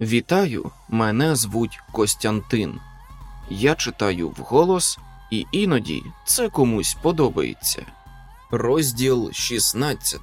Вітаю, мене звуть Костянтин. Я читаю вголос, і іноді це комусь подобається. Розділ 16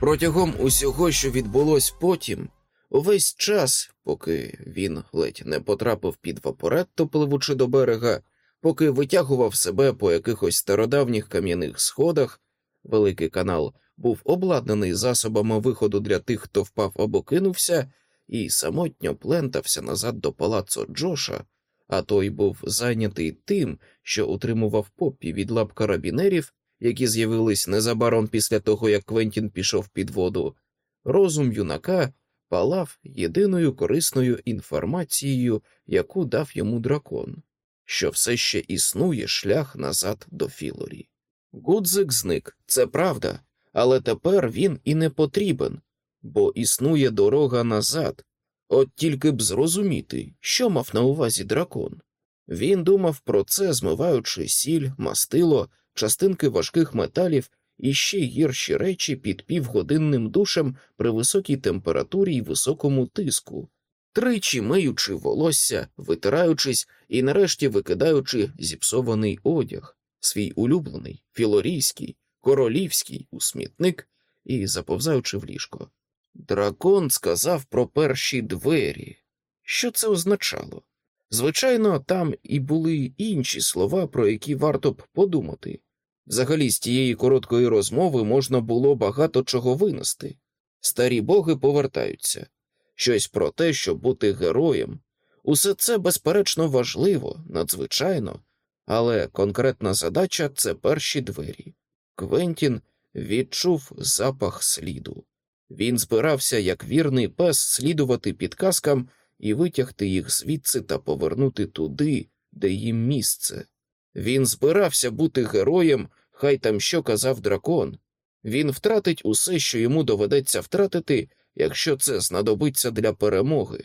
Протягом усього, що відбулось потім, увесь час, поки він ледь не потрапив під вапоретто, пливучи до берега, поки витягував себе по якихось стародавніх кам'яних сходах, великий канал був обладнаний засобами виходу для тих, хто впав або кинувся, і самотньо плентався назад до палацу Джоша, а той був зайнятий тим, що утримував поппі від лап карабінерів, які з'явились незабаром після того, як Квентін пішов під воду. Розум юнака палав єдиною корисною інформацією, яку дав йому дракон, що все ще існує шлях назад до Філорі. Гудзик зник, це правда, але тепер він і не потрібен, бо існує дорога назад, от тільки б зрозуміти, що мав на увазі дракон. Він думав про це, змиваючи сіль, мастило, частинки важких металів і ще гірші речі під півгодинним душем при високій температурі і високому тиску, тричі миючи волосся, витираючись і нарешті викидаючи зіпсований одяг, свій улюблений, філорійський, королівський у смітник і заповзаючи в ліжко. Дракон сказав про перші двері. Що це означало? Звичайно, там і були інші слова, про які варто б подумати. Взагалі, з тієї короткої розмови можна було багато чого винести. Старі боги повертаються, щось про те, щоб бути героєм. Усе це, безперечно, важливо, надзвичайно, але конкретна задача це перші двері. Квентін відчув запах сліду. Він збирався, як вірний пес, слідувати підказкам і витягти їх звідси та повернути туди, де їм місце. Він збирався бути героєм, хай там що казав дракон. Він втратить усе, що йому доведеться втратити, якщо це знадобиться для перемоги.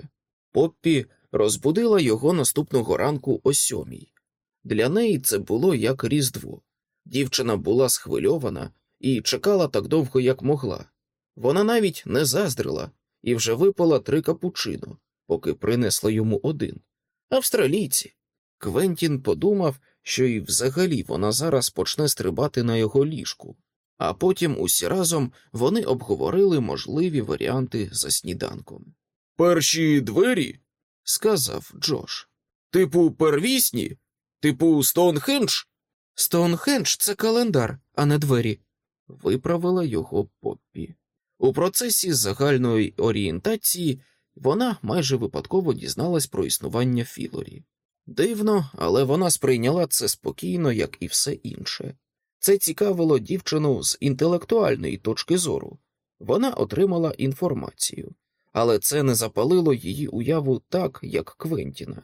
Поппі розбудила його наступного ранку о сьомій. Для неї це було як різдво. Дівчина була схвильована і чекала так довго, як могла. Вона навіть не заздрила і вже випила три капучино, поки принесла йому один. Австралійці. Квентін подумав, що і взагалі вона зараз почне стрибати на його ліжку, а потім усі разом вони обговорили можливі варіанти за сніданком. Перші двері, сказав Джош. Типу, первісні? Типу, Стоунхендж? Стоунхендж це календар, а не двері, виправила його Поппі. У процесі загальної орієнтації вона майже випадково дізналась про існування Філорі. Дивно, але вона сприйняла це спокійно, як і все інше. Це цікавило дівчину з інтелектуальної точки зору. Вона отримала інформацію, але це не запалило її уяву так, як Квентіна.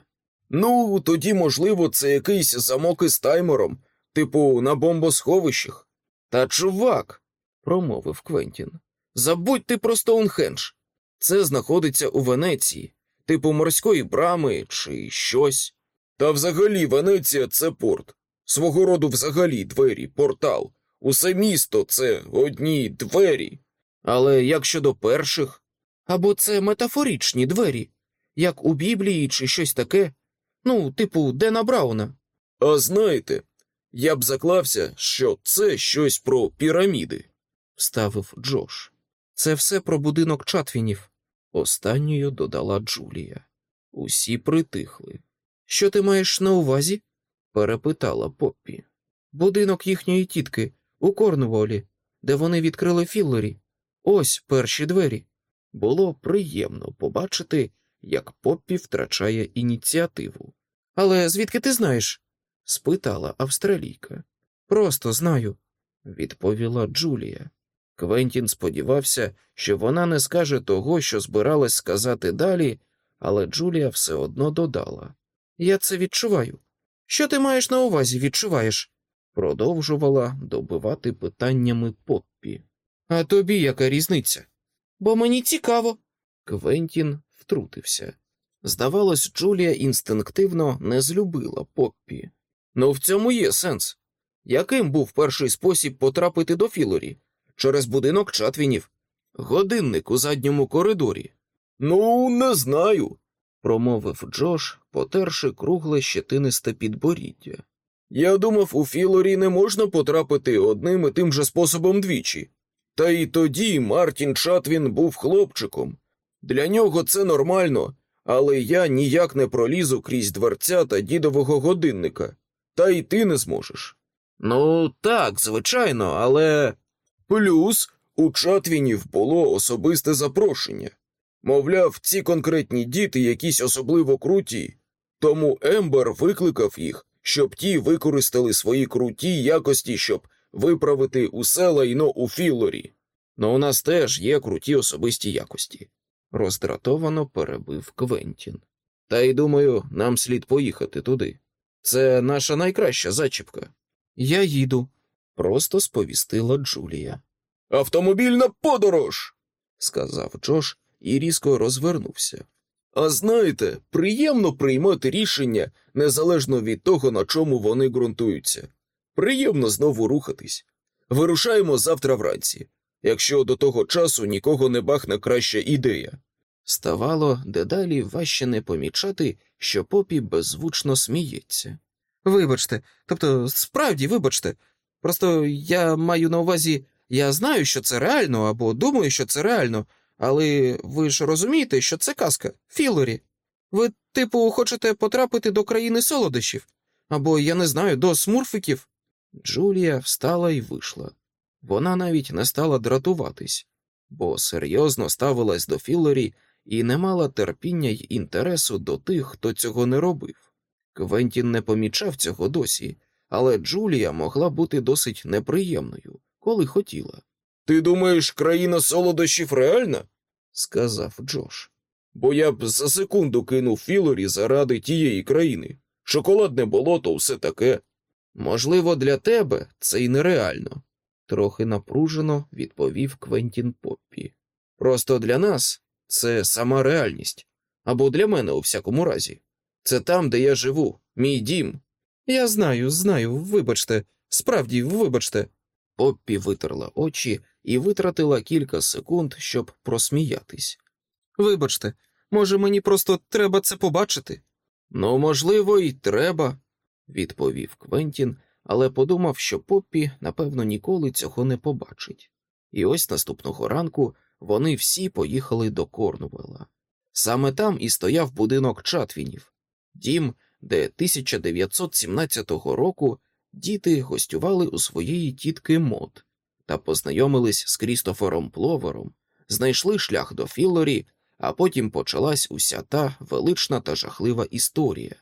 Ну, тоді, можливо, це якийсь замок із таймером, типу на бомбосховищах. Та чувак, промовив Квентін. Забудь ти про Стоунхендж. Це знаходиться у Венеції, типу морської брами чи щось. Та взагалі Венеція це порт. Свого роду взагалі двері, портал. Усе місто це одні двері. Але як щодо перших? Або це метафоричні двері, як у Біблії чи щось таке, ну, типу Дена Брауна. А знаєте, я б заклався, що це щось про піраміди, вставив Джош. Це все про будинок Чатвінів, останньою додала Джулія. Усі притихли. Що ти маєш на увазі? перепитала Поппі. Будинок їхньої тітки у Корнуолі, де вони відкрили Філлері. Ось перші двері. Було приємно побачити, як Поппі втрачає ініціативу. Але звідки ти знаєш? Спитала австралійка. Просто знаю, відповіла Джулія. Квентін сподівався, що вона не скаже того, що збиралась сказати далі, але Джулія все одно додала Я це відчуваю. Що ти маєш на увазі, відчуваєш? продовжувала добивати питаннями Поппі. А тобі яка різниця? Бо мені цікаво. Квентін втрутився. Здавалось, Джулія інстинктивно не злюбила Поппі. Ну в цьому є сенс. Яким був перший спосіб потрапити до Філорі? Через будинок Чатвінів. Годинник у задньому коридорі. Ну, не знаю, промовив Джош, потерши кругле щетинисте підборіддя. Я думав, у Філорі не можна потрапити одним і тим же способом двічі. Та й тоді Мартін Чатвін був хлопчиком. Для нього це нормально, але я ніяк не пролізу крізь дверцята дідового годинника, та й ти не зможеш. Ну, так, звичайно, але. Плюс у Чатвінів було особисте запрошення. Мовляв, ці конкретні діти якісь особливо круті, тому Ембер викликав їх, щоб ті використали свої круті якості, щоб виправити усе лайно у Філорі. Ну у нас теж є круті особисті якості, роздратовано перебив Квентін. Та й думаю, нам слід поїхати туди. Це наша найкраща зачіпка. Я їду, просто сповістила Джулія. Автомобільна подорож, сказав Джош і різко розвернувся. А знаєте, приємно приймати рішення незалежно від того, на чому вони ґрунтуються. Приємно знову рухатись. Вирушаємо завтра вранці, якщо до того часу нікого не бахне краща ідея. Ставало дедалі важче не помічати, що попі беззвучно сміється. Вибачте, тобто, справді, вибачте. Просто я маю на увазі, я знаю, що це реально, або думаю, що це реально, але ви ж розумієте, що це казка, Філорі. Ви, типу, хочете потрапити до країни солодощів, або, я не знаю, до смурфиків. Джулія встала і вийшла. Вона навіть не стала дратуватись, бо серйозно ставилась до Філорі і не мала терпіння й інтересу до тих, хто цього не робив. Квентін не помічав цього досі, але Джулія могла бути досить неприємною, коли хотіла. Ти думаєш, країна солодощів реальна? сказав Джош. Бо я б за секунду кинув Філорі заради тієї країни. Шоколадне болото, все таке. Можливо, для тебе це й нереально, трохи напружено відповів Квентін Поппі. Просто для нас це сама реальність, або для мене у всякому разі. Це там, де я живу, мій дім. Я знаю, знаю, вибачте, справді, вибачте. Поппі витерла очі і витратила кілька секунд, щоб просміятись. Вибачте, може, мені просто треба це побачити? Ну, можливо, і треба, відповів Квентін, але подумав, що Поппі, напевно, ніколи цього не побачить. І ось наступного ранку вони всі поїхали до Корнуела. Саме там і стояв будинок Чатвінів, дім, де 1917 року діти гостювали у своєї тітки Мод та познайомились з Крістофером Пловером, знайшли шлях до Філорі, а потім почалась уся та велична та жахлива історія.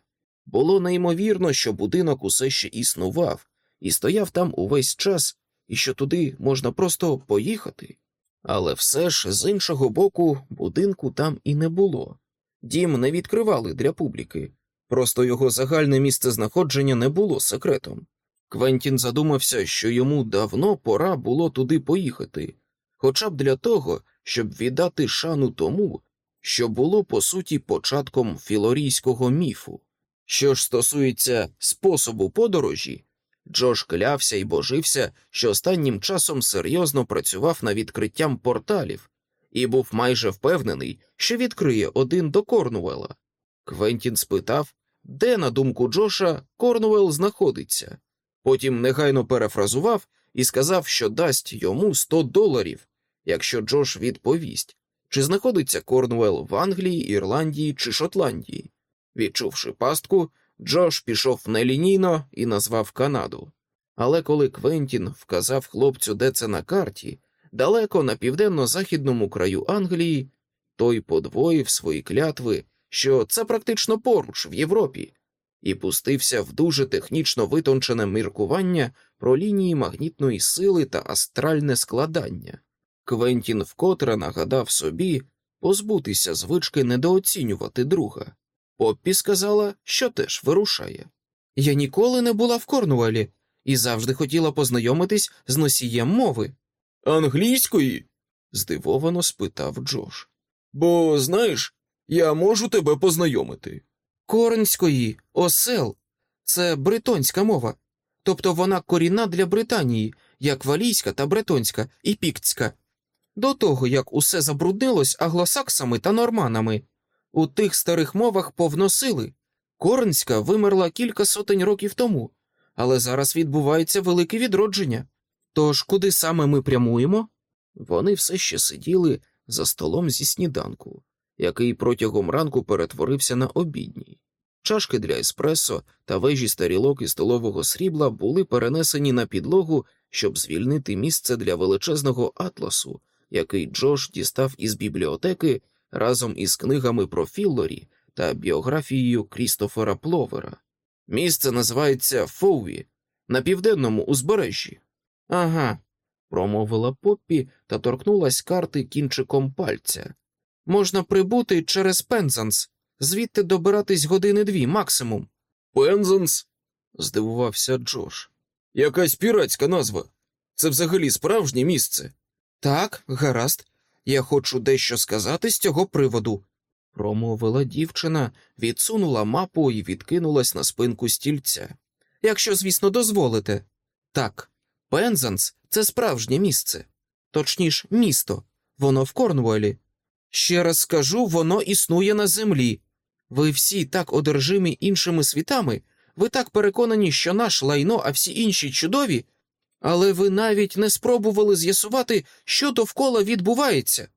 Було неймовірно, що будинок усе ще існував і стояв там увесь час, і що туди можна просто поїхати. Але все ж з іншого боку будинку там і не було. Дім не відкривали для публіки, просто його загальне місце знаходження не було секретом. Квентін задумався, що йому давно пора було туди поїхати, хоча б для того, щоб віддати шану тому, що було по суті початком філорійського міфу. Що ж стосується способу подорожі, Джош клявся і божився, що останнім часом серйозно працював над відкриттям порталів і був майже впевнений, що відкриє один до Корнуела. Квентін спитав, де, на думку Джоша, Корнуел знаходиться. Потім негайно перефразував і сказав, що дасть йому 100 доларів, якщо Джош відповість, чи знаходиться Корнуел в Англії, Ірландії чи Шотландії. Відчувши пастку, Джош пішов нелінійно і назвав Канаду. Але коли Квентін вказав хлопцю, де це на карті, далеко на південно-західному краю Англії, той подвоїв свої клятви, що це практично поруч в Європі, і пустився в дуже технічно витончене міркування про лінії магнітної сили та астральне складання. Квентін вкотре нагадав собі позбутися звички недооцінювати друга. Поппі сказала, що теж вирушає. Я ніколи не була в Корнуелі і завжди хотіла познайомитись з носієм мови. Англійської? здивовано спитав Джош. Бо, знаєш, я можу тебе познайомити. Корнської, осел, це бритонська мова, тобто вона корінна для Британії, як валійська та бретонська і піктська. До того, як усе забруднилось аглосаксами та норманами, у тих старих мовах повно сили. Корнська вимерла кілька сотень років тому, але зараз відбувається велике відродження. Тож куди саме ми прямуємо? Вони все ще сиділи за столом зі сніданку, який протягом ранку перетворився на обідній. Чашки для еспресо та вежі старілок і столового срібла були перенесені на підлогу, щоб звільнити місце для величезного атласу, який Джош дістав із бібліотеки разом із книгами про Філлорі та біографією Крістофера Пловера. Місце називається Фоуві на південному узбережжі. Ага, промовила Поппі та торкнулась карти кінчиком пальця. Можна прибути через Пензанс, звідти добиратись години дві максимум. Пензанс? здивувався Джош. Якась піратська назва. Це взагалі справжнє місце. Так, гаразд, я хочу дещо сказати з цього приводу, промовила дівчина, відсунула мапу і відкинулась на спинку стільця. Якщо, звісно, дозволите. Так, Пензанс це справжнє місце, точніш, місто, воно в Корнуолі. Ще раз скажу, воно існує на землі. Ви всі так одержимі іншими світами, ви так переконані, що наш лайно, а всі інші чудові, але ви навіть не спробували з'ясувати, що довкола відбувається.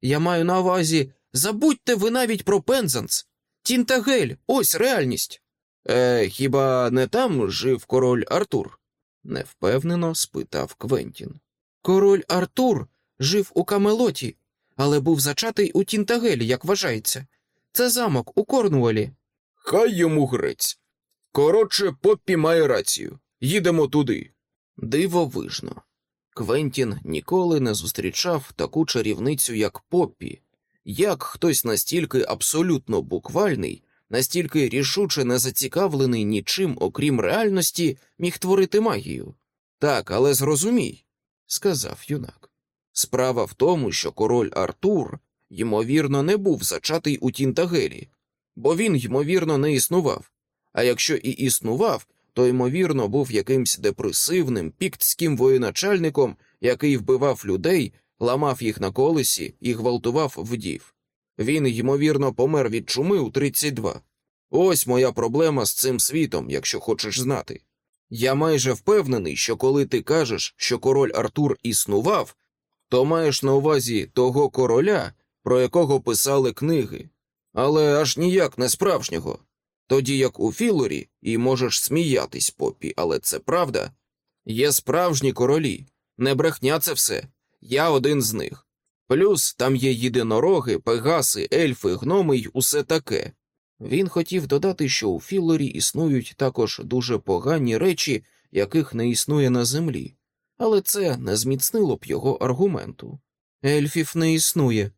Я маю на увазі, забудьте ви навіть про Пензанс. Тінтагель, ось реальність. Е, Хіба не там жив король Артур? невпевнено спитав Квентін. Король Артур жив у Камелоті, але був зачатий у Тінтагелі, як вважається. Це замок у Корнуолі. Хай йому грець. Коротше, Поппі має рацію. Їдемо туди. Дивовижно. Квентін ніколи не зустрічав таку чарівницю, як Поппі, як хтось настільки абсолютно буквальний, настільки рішуче не зацікавлений нічим, окрім реальності, міг творити магію. Так, але зрозумій, сказав юнак. Справа в тому, що король Артур, ймовірно, не був зачатий у Тінтагелі, бо він, ймовірно, не існував. А якщо і існував, то, ймовірно, був якимсь депресивним піктським воєначальником, який вбивав людей, ламав їх на колесі і гвалтував вдів. Він, ймовірно, помер від чуми у 32. Ось моя проблема з цим світом, якщо хочеш знати. Я майже впевнений, що коли ти кажеш, що король Артур існував, то маєш на увазі того короля, про якого писали книги, але аж ніяк не справжнього. Тоді як у Філорі, і можеш сміятись, попі, але це правда. Є справжні королі, не брехня це все. Я один з них. Плюс там є єдинороги, пегаси, ельфи, гноми й усе таке. Він хотів додати, що у Філорі існують також дуже погані речі, яких не існує на землі, але це не зміцнило б його аргументу. Ельфів не існує,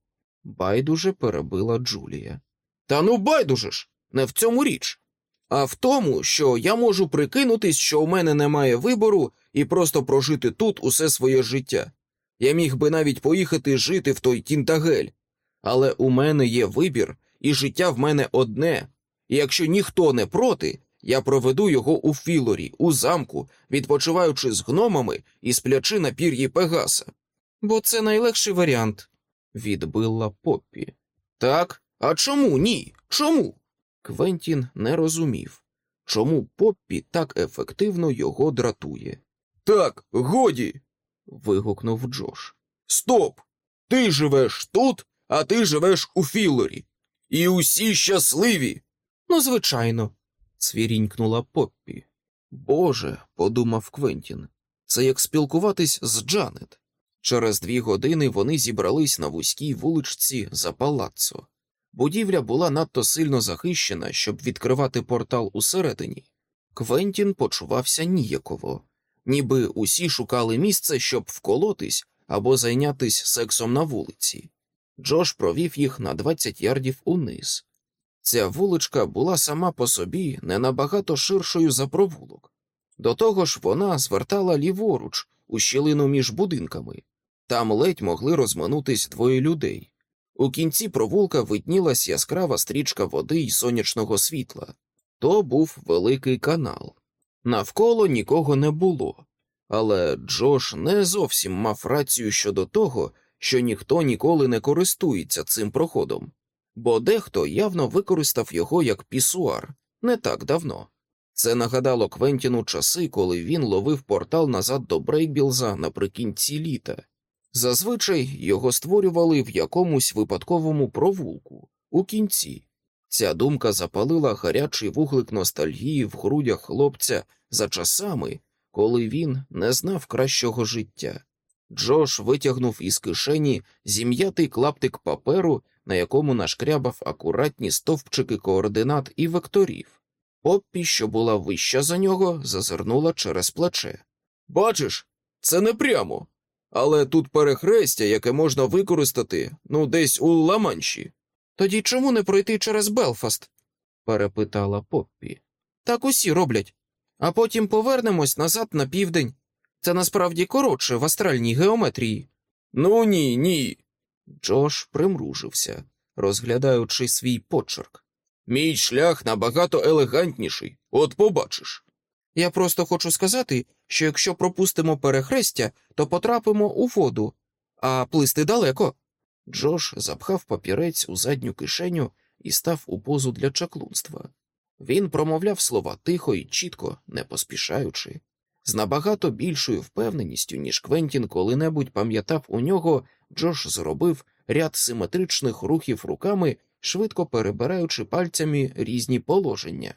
байдуже перебила Джулія. Та ну байдуже ж, не в цьому річ, а в тому, що я можу прикинутись, що у мене немає вибору і просто прожити тут усе своє життя. Я міг би навіть поїхати жити в той Тінтагель, але у мене є вибір, і життя в мене одне, і якщо ніхто не проти, я проведу його у Філорі, у замку, відпочиваючи з гномами і сплячи на пір'ї Пегаса. Бо це найлегший варіант, відбила Поппі. Так, а чому ні? Чому? Квентін не розумів, чому Поппі так ефективно його дратує. Так, годі. вигукнув Джош. Стоп! Ти живеш тут, а ти живеш у Філорі. І усі щасливі. Ну, звичайно, цвірінькнула Поппі. Боже, подумав Квентін, це як спілкуватись з Джанет. Через дві години вони зібрались на вузькій вуличці за палаццо. Будівля була надто сильно захищена, щоб відкривати портал усередині. Квентін почувався ніяково, ніби усі шукали місце, щоб вколотись або зайнятись сексом на вулиці. Джош провів їх на 20 ярдів униз. Ця вуличка була сама по собі не набагато ширшою за провулок. До того ж, вона звертала ліворуч у щілину між будинками, там ледь могли розминутись двоє людей. У кінці провулка виднілась яскрава стрічка води й сонячного світла. То був великий канал. Навколо нікого не було, але Джош не зовсім мав рацію щодо того, що ніхто ніколи не користується цим проходом, бо дехто явно використав його як пісуар не так давно. Це нагадало Квентіну часи, коли він ловив портал назад до Брейкбілза наприкінці літа. Зазвичай його створювали в якомусь випадковому провулку у кінці. Ця думка запалила гарячий вуглик ностальгії в грудях хлопця за часами, коли він не знав кращого життя. Джош витягнув із кишені зім'ятий клаптик паперу, на якому нашкрябав акуратні стовпчики координат і векторів. Поппі, що була вища за нього, зазирнула через плече. Бачиш, це не прямо. Але тут перехрестя, яке можна використати, ну, десь у Ламанші. Тоді чому не пройти через Белфаст? перепитала Поппі. Так усі роблять. А потім повернемось назад на південь. Це насправді коротше в астральній геометрії. Ну ні, ні. Джош примружився, розглядаючи свій почерк. Мій шлях набагато елегантніший, от побачиш. Я просто хочу сказати, що якщо пропустимо перехрестя, то потрапимо у воду, а плисти далеко. Джош запхав папірець у задню кишеню і став у позу для чаклунства. Він промовляв слова тихо і чітко, не поспішаючи, з набагато більшою впевненістю, ніж Квентін коли-небудь пам'ятав у нього, Джош зробив ряд симетричних рухів руками, швидко перебираючи пальцями різні положення.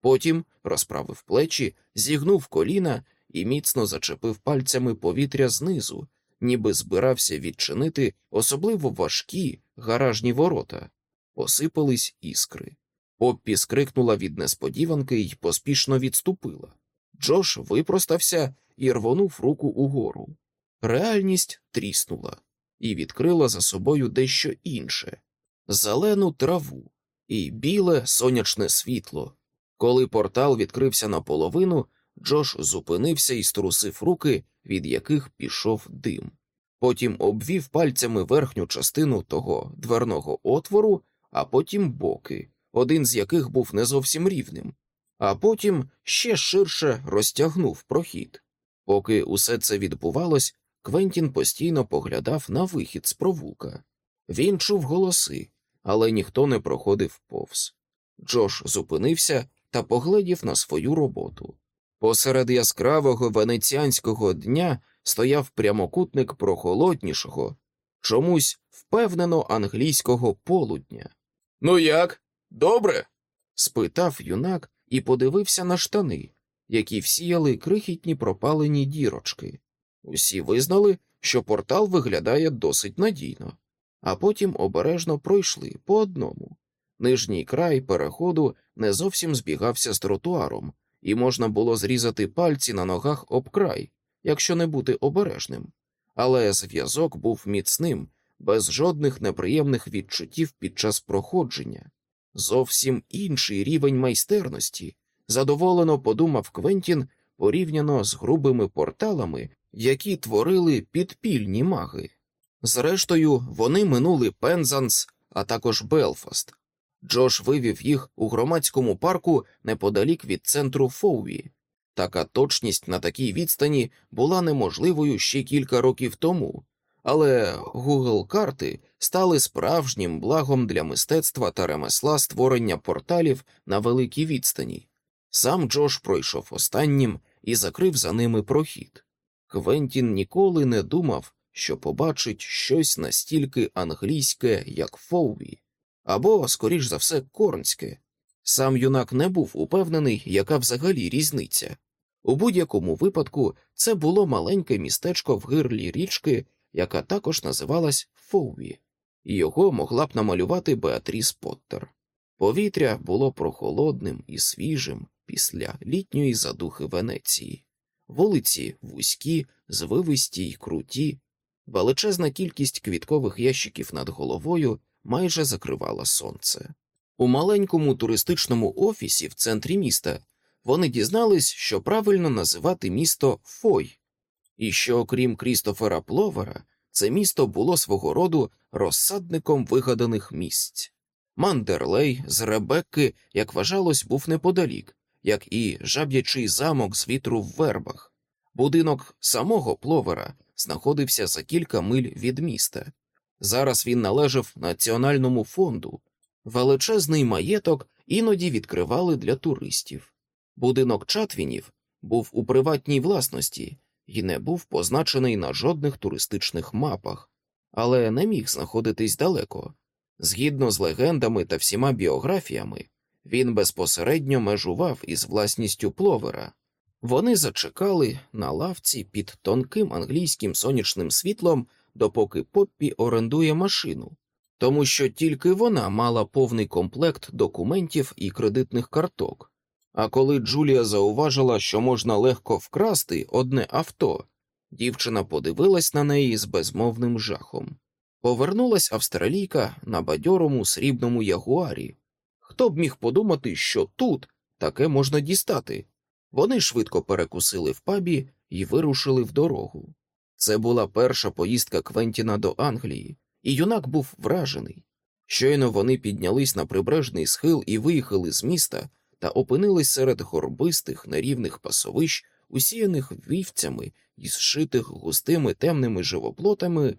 Потім розправив плечі, зігнув коліна і міцно зачепив пальцями повітря знизу, ніби збирався відчинити особливо важкі гаражні ворота. Посипались іскри. Поппі скрикнула від несподіванки й поспішно відступила. Джош випростався і рвонув руку угору. Реальність тріснула і відкрила за собою дещо інше зелену траву і біле сонячне світло. Коли портал відкрився наполовину, Джош зупинився і струсив руки, від яких пішов дим. Потім обвів пальцями верхню частину того дверного отвору, а потім боки, один з яких був не зовсім рівним, а потім ще ширше розтягнув прохід. Поки усе це відбувалось, Квентін постійно поглядав на вихід з провулка. Він чув голоси, але ніхто не проходив повз. Джош зупинився та поглядів на свою роботу. Посеред яскравого венеціанського дня стояв прямокутник прохолоднішого, чомусь впевнено англійського полудня. Ну як? Добре? спитав юнак і подивився на штани, які всіяли крихітні пропалені дірочки. Усі визнали, що портал виглядає досить надійно, а потім обережно пройшли по одному. Нижній край переходу не зовсім збігався з тротуаром, і можна було зрізати пальці на ногах об край, якщо не бути обережним, але зв'язок був міцним, без жодних неприємних відчуттів під час проходження. Зовсім інший рівень майстерності, задоволено подумав Квентін порівняно з грубими порталами, які творили підпільні маги. Зрештою, вони минули Пензанс, а також Белфаст. Джош вивів їх у громадському парку неподалік від центру Фоуві. Така точність на такій відстані була неможливою ще кілька років тому, але Google карти стали справжнім благом для мистецтва та ремесла створення порталів на великій відстані. Сам Джош пройшов останнім і закрив за ними прохід. Квентін ніколи не думав, що побачить щось настільки англійське, як Фоуві, або, скоріш за все, корнське. Сам юнак не був упевнений, яка взагалі різниця. У будь-якому випадку це було маленьке містечко в гирлі річки, яка також називалась Фоуві, і його могла б намалювати Беатріс Поттер. Повітря було прохолодним і свіжим після літньої задухи Венеції, вулиці вузькі, звивисті й круті, величезна кількість квіткових ящиків над головою майже закривала сонце. У маленькому туристичному офісі в центрі міста вони дізнались, що правильно називати місто Фой, і що, окрім Крістофера Пловера, це місто було свого роду розсадником вигаданих місць. Мандерлей з Ребекки, як вважалось, був неподалік, як і жаб'ячий замок з вітру в вербах. Будинок самого Пловера знаходився за кілька миль від міста. Зараз він належав Національному фонду. Величезний маєток іноді відкривали для туристів. Будинок Чатвінів був у приватній власності і не був позначений на жодних туристичних мапах, але не міг знаходитись далеко. Згідно з легендами та всіма біографіями, він безпосередньо межував із власністю пловера. Вони зачекали на лавці під тонким англійським сонячним світлом, допоки Поппі орендує машину, тому що тільки вона мала повний комплект документів і кредитних карток. А коли Джулія зауважила, що можна легко вкрасти одне авто, дівчина подивилась на неї з безмовним жахом. Повернулась австралійка на бадьорому срібному ягуарі. Хто б міг подумати, що тут таке можна дістати? Вони швидко перекусили в пабі і вирушили в дорогу. Це була перша поїздка Квентіна до Англії, і юнак був вражений. Щойно вони піднялись на прибережний схил і виїхали з міста та опинились серед горбистих нерівних пасовищ, усіяних вівцями і зшитих густими темними живоплотами.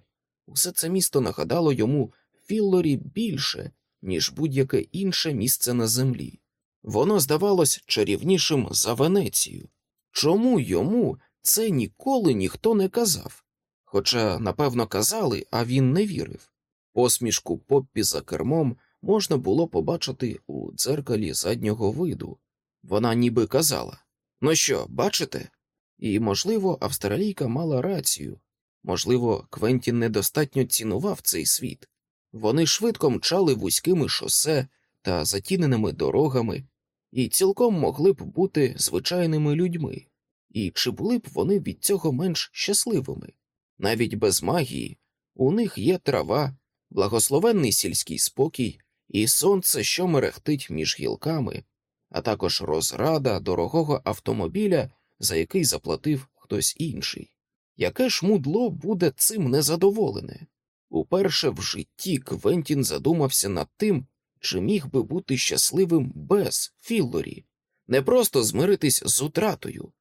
Усе це місто нагадало йому Філлорі більше, ніж будь-яке інше місце на землі. Воно здавалось чарівнішим за Венецію. Чому йому це ніколи ніхто не казав? Хоча, напевно, казали, а він не вірив. Посмішку Поппі за кермом можна було побачити у дзеркалі заднього виду. Вона ніби казала Ну що, бачите? І, можливо, австралійка мала рацію. Можливо, Квентін недостатньо цінував цей світ. Вони швидко мчали вузькими шосе та затіненими дорогами, і цілком могли б бути звичайними людьми, і чи були б вони від цього менш щасливими? Навіть без магії у них є трава, благословенний сільський спокій і сонце, що мерехтить між гілками, а також розрада дорогого автомобіля, за який заплатив хтось інший. Яке ж мудло буде цим незадоволене? Уперше в житті Квентін задумався над тим, чи міг би бути щасливим без Філлорі, не просто змиритись з утратою,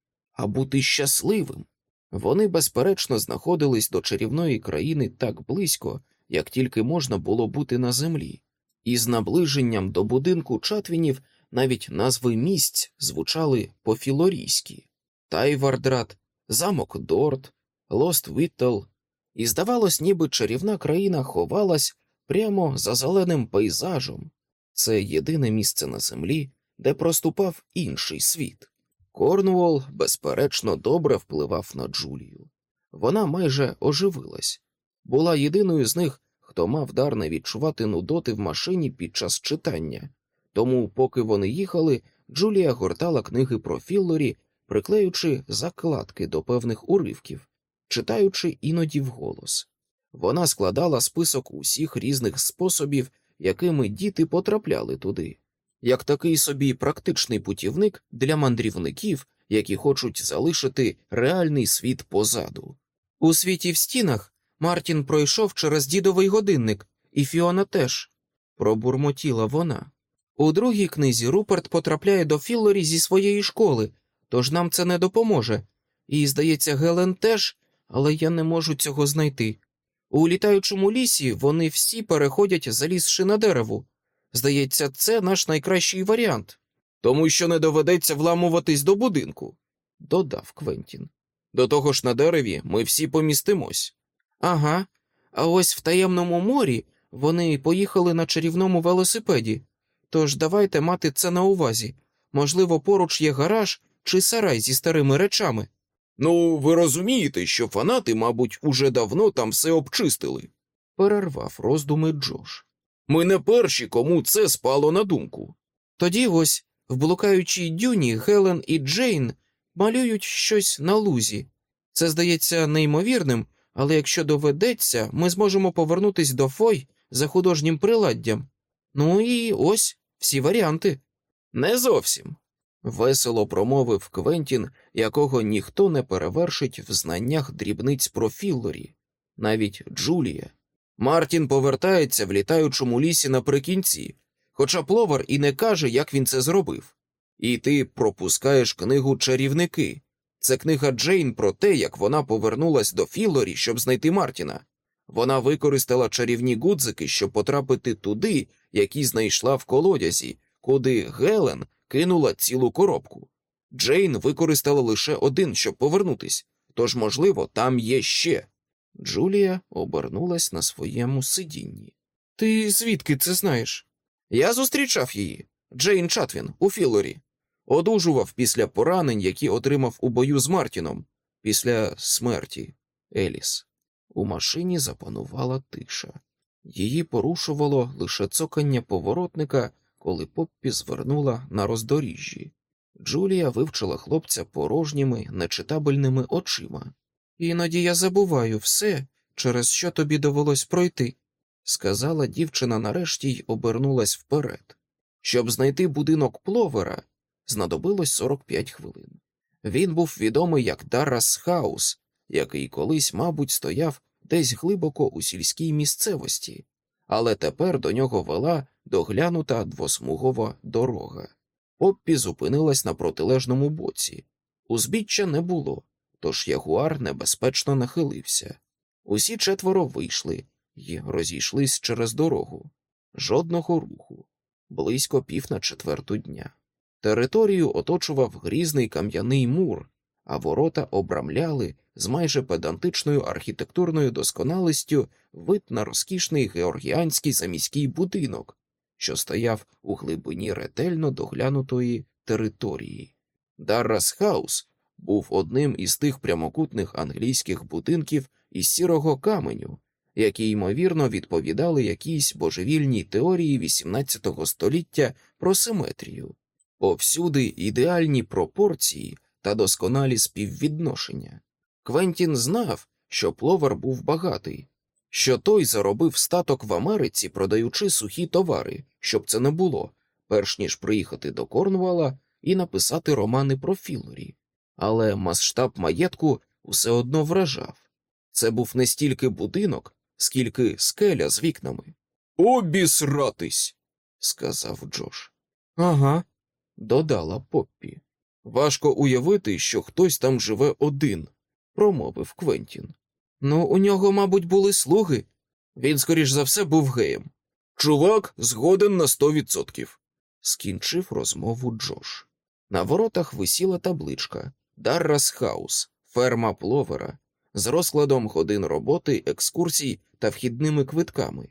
а бути щасливим. Вони, безперечно, знаходились до чарівної країни так близько, як тільки можна було бути на землі, і з наближенням до будинку Чатвінів навіть назви місць звучали по-філорійськи Тайвардрат, замок Дорт, Лост Віттел, і здавалось, ніби чарівна країна ховалась прямо за зеленим пейзажем. Це єдине місце на землі, де проступав інший світ. Корнуол, безперечно, добре впливав на Джулію. Вона майже оживилась, була єдиною з них, хто мав дар не відчувати нудоти в машині під час читання. Тому, поки вони їхали, Джулія гортала книги про Філлорі, приклеючи закладки до певних уривків, читаючи іноді вголос. Вона складала список усіх різних способів, якими діти потрапляли туди, як такий собі практичний путівник для мандрівників, які хочуть залишити реальний світ позаду. У світі в стінах Мартін пройшов через дідовий годинник, і Фіона теж, пробурмотіла вона. У другій книзі Руперт потрапляє до Філлорі зі своєї школи, тож нам це не допоможе. І, здається, Гелен теж, але я не можу цього знайти. У літаючому лісі вони всі переходять, залізши на дереву. Здається, це наш найкращий варіант, тому що не доведеться вламуватись до будинку, додав Квентін. До того ж на дереві ми всі помістимось. Ага, а ось в таємному морі вони поїхали на чарівному велосипеді. Тож давайте мати це на увазі. Можливо, поруч є гараж чи сарай зі старими речами. Ну, ви розумієте, що фанати, мабуть, уже давно там все обчистили, перервав роздуми Джош. Ми не перші, кому це спало на думку. Тоді ось в блукаючій дюні Гелен і Джейн малюють щось на лузі. Це здається неймовірним, але якщо доведеться, ми зможемо повернутись до Фой за художнім приладдям. Ну і ось всі варіанти. Не зовсім. Весело промовив Квентін, якого ніхто не перевершить в знаннях дрібниць про Філлорі, навіть Джулія. Мартін повертається в літаючому лісі наприкінці, хоча пловар і не каже, як він це зробив. І ти пропускаєш книгу чарівники. Це книга Джейн про те, як вона повернулась до Філорі, щоб знайти Мартіна. Вона використала чарівні гудзики, щоб потрапити туди, які знайшла в колодязі, куди Гелен кинула цілу коробку. Джейн використала лише один, щоб повернутись, тож, можливо, там є ще. Джулія обернулась на своєму сидінні. Ти звідки це знаєш? Я зустрічав її, Джейн Чатвін, у Філорі. Одужував після поранень, які отримав у бою з Мартіном, після смерті Еліс. У машині запанувала тиша. Її порушувало лише цокання поворотника, коли Поппі звернула на роздоріжжі. Джулія вивчила хлопця порожніми, нечитабельними очима. Іноді я забуваю все, через що тобі довелось пройти, сказала дівчина нарешті й обернулась вперед. Щоб знайти будинок пловера, знадобилось 45 хвилин. Він був відомий як Даррас Хаус, який колись, мабуть, стояв десь глибоко у сільській місцевості, але тепер до нього вела доглянута двосмугова дорога. Поппі зупинилась на протилежному боці. Узбіччя не було, тож ягуар небезпечно нахилився. Усі четверо вийшли і розійшлись через дорогу. Жодного руху, близько пів на четверту дня. Територію оточував грізний кам'яний мур, а ворота обрамляли з майже педантичною архітектурною досконалістю вид на розкішний георгіанський заміський будинок, що стояв у глибині ретельно доглянутої території. Даррас Хаус був одним із тих прямокутних англійських будинків із сірого каменю, які ймовірно відповідали якійсь божевільній теорії XVIII століття про симетрію, повсюди ідеальні пропорції та досконалі співвідношення. Квентін знав, що пловер був багатий, що той заробив статок в Америці, продаючи сухі товари, щоб це не було, перш ніж приїхати до Корнвала і написати романи про Філорі. Але масштаб маєтку все одно вражав. Це був не стільки будинок, скільки скеля з вікнами. Обісратись, сказав Джош. Ага, додала Поппі. Важко уявити, що хтось там живе один, промовив Квентін. Ну, у нього, мабуть, були слуги. Він, скоріш за все, був геєм. Чувак згоден на сто відсотків, скінчив розмову Джош. На воротах висіла табличка Даррас Хаус, ферма пловера, з розкладом годин роботи, екскурсій та вхідними квитками.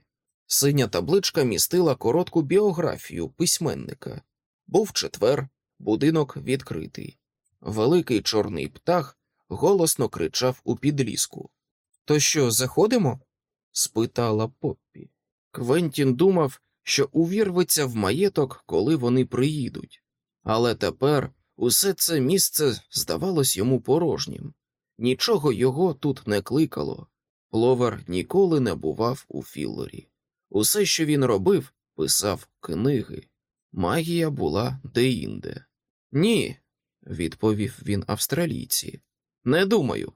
Синя табличка містила коротку біографію письменника. Був четвер, будинок відкритий. Великий чорний птах голосно кричав у підліску. То що, заходимо? спитала Поппі. Квентін думав, що увірветься в маєток, коли вони приїдуть, але тепер усе це місце здавалось йому порожнім. Нічого його тут не кликало. Пловер ніколи не бував у Філлорі. Усе, що він робив, писав книги. Магія була деінде. Ні, відповів він австралійці. Не думаю.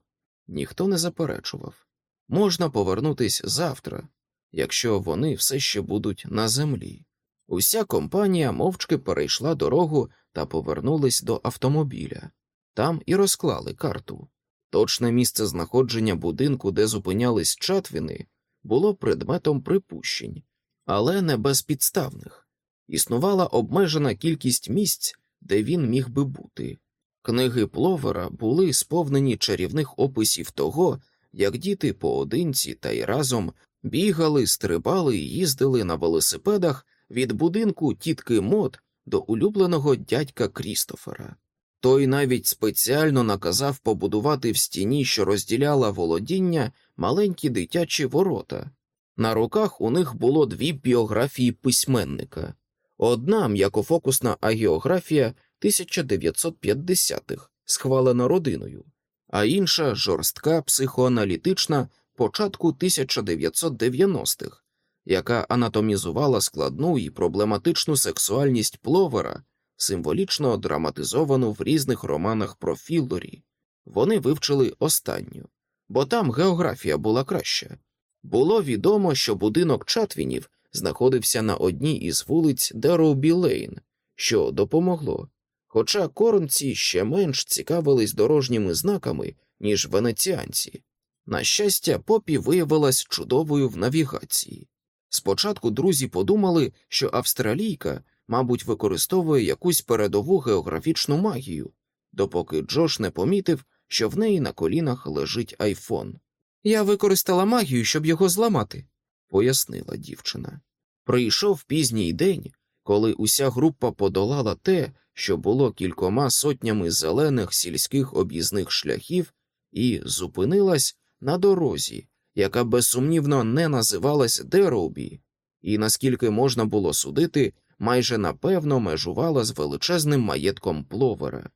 Ніхто не заперечував. Можна повернутись завтра, якщо вони все ще будуть на землі. Уся компанія мовчки перейшла дорогу та повернулись до автомобіля. Там і розклали карту. Точне місце знаходження будинку, де зупинялись чатвіни, було предметом припущень, але не безпідставних. Існувала обмежена кількість місць, де він міг би бути. Книги пловера були сповнені чарівних описів того, як діти поодинці та й разом бігали, стрибали і їздили на велосипедах від будинку тітки Мод до улюбленого дядька Крістофера. Той навіть спеціально наказав побудувати в стіні, що розділяла володіння, маленькі дитячі ворота. На руках у них було дві біографії письменника одна м'якофокусна агіографія 1950-х, схвалена родиною, а інша жорстка психоаналітична початку 1990-х, яка анатомізувала складну і проблематичну сексуальність пловера, символічно драматизовану в різних романах про Філлорі. Вони вивчили останню, бо там географія була краща. Було відомо, що будинок Чатвінів знаходився на одній із вулиць Дероубі Лейн, що допомогло, хоча коронці ще менш цікавились дорожніми знаками, ніж венеціанці. На щастя, попі виявилась чудовою в навігації. Спочатку друзі подумали, що австралійка, мабуть, використовує якусь передову географічну магію, допоки Джош не помітив, що в неї на колінах лежить айфон. Я використала магію, щоб його зламати. пояснила дівчина. Прийшов пізній день, коли уся група подолала те, що було кількома сотнями зелених сільських об'їзних шляхів, і зупинилась на дорозі, яка безсумнівно не називалась Дероубі, і, наскільки можна було судити, майже напевно межувала з величезним маєтком пловера.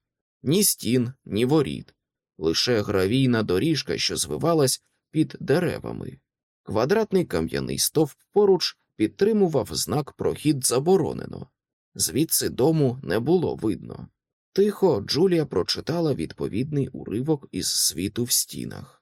Ні стін, ні воріт, лише гравійна доріжка, що звивалась під деревами. Квадратний кам'яний стовп поруч підтримував знак прохід заборонено. Звідси дому не було видно. Тихо Джулія прочитала відповідний уривок із світу в стінах.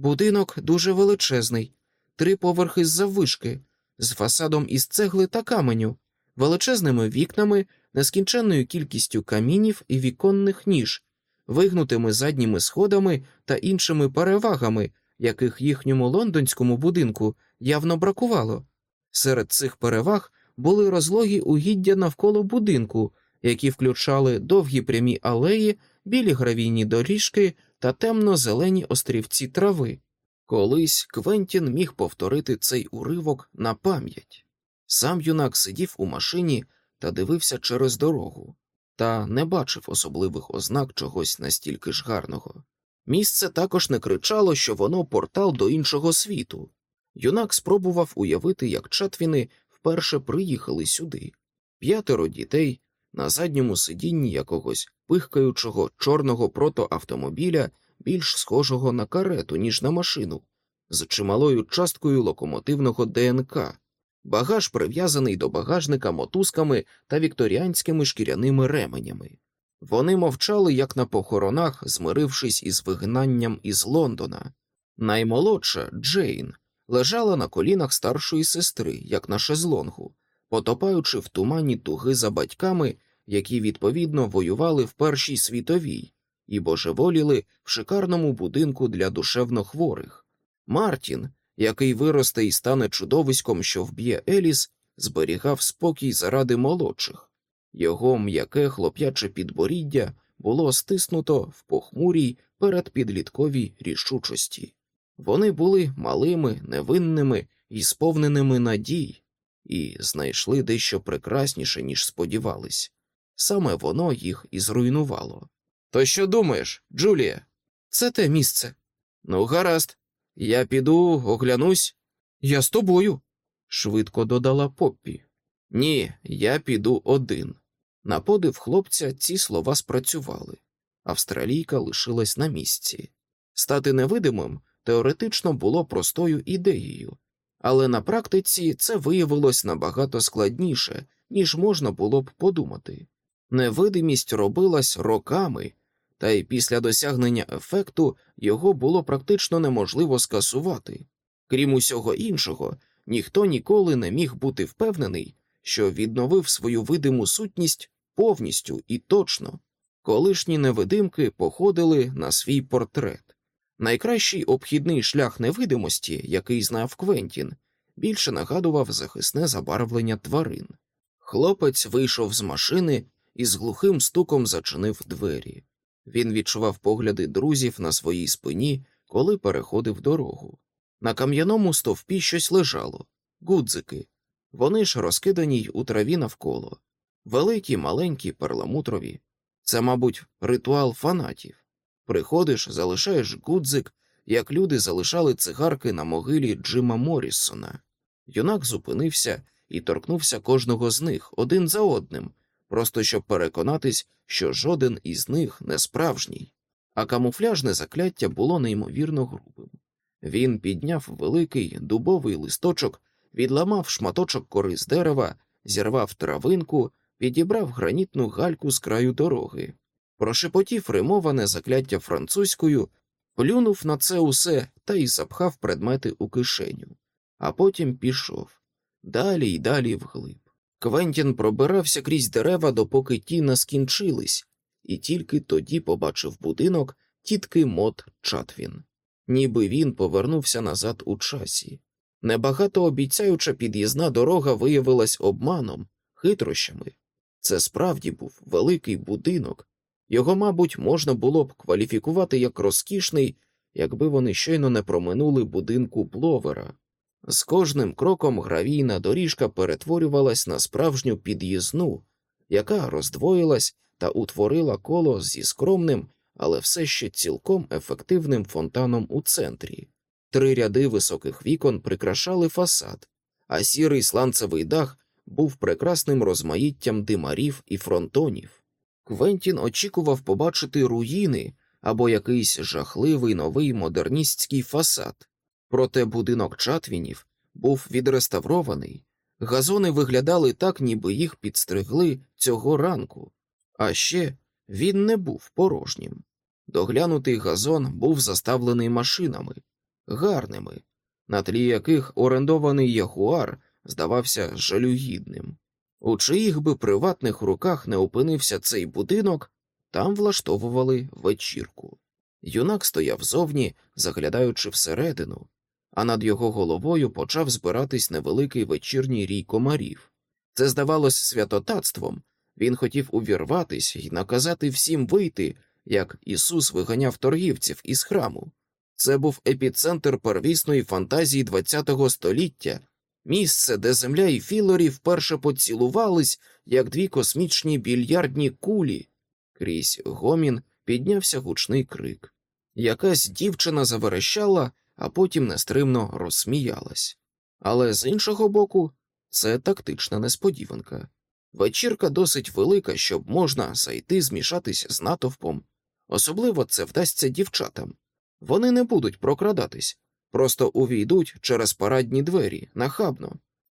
Будинок дуже величезний, три поверхи з заввишки, з фасадом із цегли та каменю, величезними вікнами, нескінченною кількістю камінів і віконних ніж, вигнутими задніми сходами та іншими перевагами, яких їхньому лондонському будинку явно бракувало. Серед цих переваг були розлогі угіддя навколо будинку, які включали довгі прямі алеї, білі гравійні доріжки та темно-зелені острівці трави. Колись Квентін міг повторити цей уривок на пам'ять. Сам юнак сидів у машині та дивився через дорогу, та не бачив особливих ознак чогось настільки ж гарного. Місце також не кричало, що воно портал до іншого світу. Юнак спробував уявити, як Чатвіни вперше приїхали сюди. П'ятеро дітей на задньому сидінні якогось пихкаючого чорного протоавтомобіля, більш схожого на карету, ніж на машину, з чималою часткою локомотивного ДНК, багаж прив'язаний до багажника мотузками та вікторіанськими шкіряними ременями. Вони мовчали, як на похоронах, змирившись із вигнанням із Лондона. Наймолодша Джейн лежала на колінах старшої сестри, як на шезлонгу, потопаючи в тумані туги за батьками, які відповідно воювали в Першій світовій і божеволіли в шикарному будинку для душевнохворих. Мартін, який виросте і стане чудовиськом, що вб'є Еліс, зберігав спокій заради молодших. Його м'яке хлоп'яче підборіддя було стиснуто в похмурій передпідлітковій рішучості. Вони були малими, невинними і сповненими надій, і знайшли дещо прекрасніше, ніж сподівались. Саме воно їх і зруйнувало. То що думаєш, Джулія? Це те місце. Ну, гаразд, я піду, оглянусь. Я з тобою. швидко додала Поппі. Ні, я піду один. На подив хлопця ці слова спрацювали. Австралійка лишилась на місці. Стати невидимим теоретично було простою ідеєю, але на практиці це виявилось набагато складніше, ніж можна було б подумати. Невидимість робилась роками, та й після досягнення ефекту його було практично неможливо скасувати. Крім усього іншого, ніхто ніколи не міг бути впевнений, що відновив свою видиму сутність повністю і точно. Колишні невидимки походили на свій портрет. Найкращий обхідний шлях невидимості, який знав Квентін, більше нагадував захисне забарвлення тварин. Хлопець вийшов з машини і з глухим стуком зачинив двері. Він відчував погляди друзів на своїй спині, коли переходив дорогу. На кам'яному стовпі щось лежало гудзики. Вони ж розкидані й у траві навколо. Великі, маленькі, перламутрові. Це, мабуть, ритуал фанатів. Приходиш, залишаєш гудзик, як люди залишали цигарки на могилі Джима Моррісона. Юнак зупинився і торкнувся кожного з них один за одним, просто щоб переконатись, що жоден із них не справжній, а камуфляжне закляття було неймовірно грубим. Він підняв великий дубовий листочок, відламав шматочок кори з дерева, зірвав травинку, підібрав гранітну гальку з краю дороги, прошепотів римоване закляття французькою, плюнув на це усе та й запхав предмети у кишеню, а потім пішов далі й далі вглиб. Квентін пробирався крізь дерева, допоки ті не скінчились, і тільки тоді побачив будинок тітки Мот Чатвін, ніби він повернувся назад у часі. Небагато обіцяюча під'їзна дорога виявилась обманом, хитрощами. Це справді був великий будинок, його, мабуть, можна було б кваліфікувати як розкішний, якби вони щойно не проминули будинку пловера. З кожним кроком гравійна доріжка перетворювалась на справжню під'їзну, яка роздвоїлась та утворила коло зі скромним, але все ще цілком ефективним фонтаном у центрі. Три ряди високих вікон прикрашали фасад, а сірий сланцевий дах був прекрасним розмаїттям димарів і фронтонів. Квентін очікував побачити руїни або якийсь жахливий новий модерністський фасад, проте будинок Чатвінів був відреставрований, газони виглядали так, ніби їх підстригли цього ранку, а ще він не був порожнім. Доглянутий газон був заставлений машинами, гарними, на тлі яких орендований ягуар здавався жалюгідним. У чиїх би приватних руках не опинився цей будинок, там влаштовували вечірку. Юнак стояв зовні, заглядаючи всередину, а над його головою почав збиратись невеликий вечірній рій комарів. Це здавалось святотатством, він хотів увірватись і наказати всім вийти, як Ісус виганяв торгівців із храму. Це був епіцентр первісної фантазії ХХ століття, місце, де земля і філорі вперше поцілувались, як дві космічні більярдні кулі. Крізь гомін піднявся гучний крик. Якась дівчина заверещала, а потім нестримно розсміялась. Але з іншого боку, це тактична несподіванка. Вечірка досить велика, щоб можна зайти змішатись з натовпом. Особливо це вдасться дівчатам. Вони не будуть прокрадатись, просто увійдуть через парадні двері нахабно,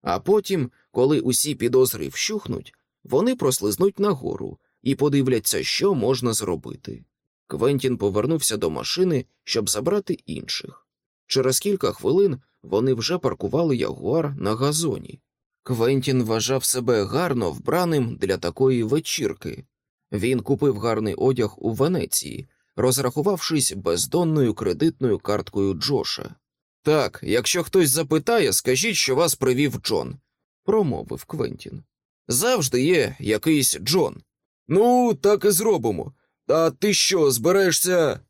а потім, коли усі підозри вщухнуть, вони прослизнуть нагору і подивляться, що можна зробити. Квентін повернувся до машини, щоб забрати інших. Через кілька хвилин вони вже паркували ягуар на газоні. Квентін вважав себе гарно вбраним для такої вечірки. Він купив гарний одяг у Венеції, розрахувавшись бездонною кредитною карткою Джоша. Так, якщо хтось запитає, скажіть, що вас привів Джон, промовив Квентін. Завжди є якийсь Джон. Ну, так і зробимо. А ти що, збираєшся?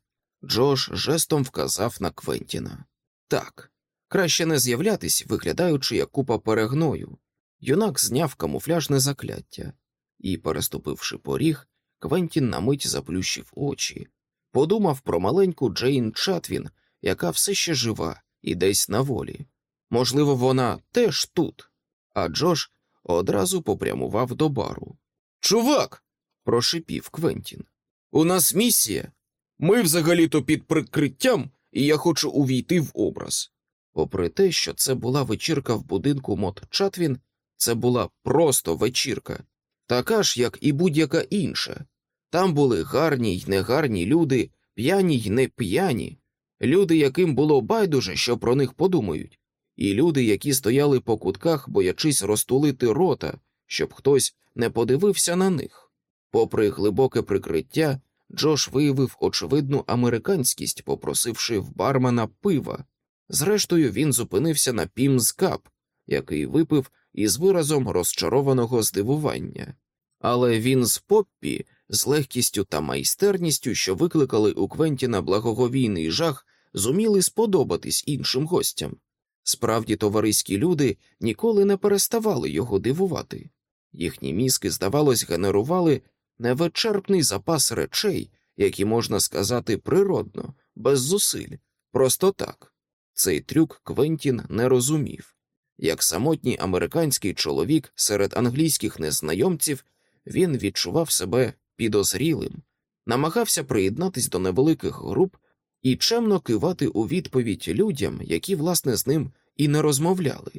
Джош жестом вказав на Квентіна. Так, краще не з'являтись, виглядаючи як купа перегною. Юнак зняв камуфляжне закляття і, переступивши поріг, Квентін на мить заплющив очі, подумав про маленьку Джейн Чатвін, яка все ще жива і десь на волі. Можливо, вона теж тут. А Джош одразу попрямував до бару. Чувак. прошипів Квентін. У нас місія. Ми взагалі-то під прикриттям, і я хочу увійти в образ. Попри те, що це була вечірка в будинку Мот Чатвін, це була просто вечірка, така ж, як і будь-яка інша. Там були гарні й негарні люди, п'яні й не п'яні, люди, яким було байдуже, що про них подумають, і люди, які стояли по кутках, боячись розтулити рота, щоб хтось не подивився на них. Попри глибоке прикриття, Джош виявив очевидну американськість, попросивши в бармена пива. Зрештою, він зупинився на Пімз Кап, який випив із виразом розчарованого здивування. Але він з Поппі, з легкістю та майстерністю, що викликали у Квентіна благоговійний жах, зуміли сподобатись іншим гостям. Справді, товариські люди ніколи не переставали його дивувати. Їхні мізки, здавалось, генерували невичерпний запас речей, які можна сказати природно, без зусиль, просто так. Цей трюк Квентін не розумів. Як самотній американський чоловік серед англійських незнайомців, він відчував себе підозрілим, намагався приєднатись до невеликих груп і чемно кивати у відповідь людям, які, власне, з ним і не розмовляли.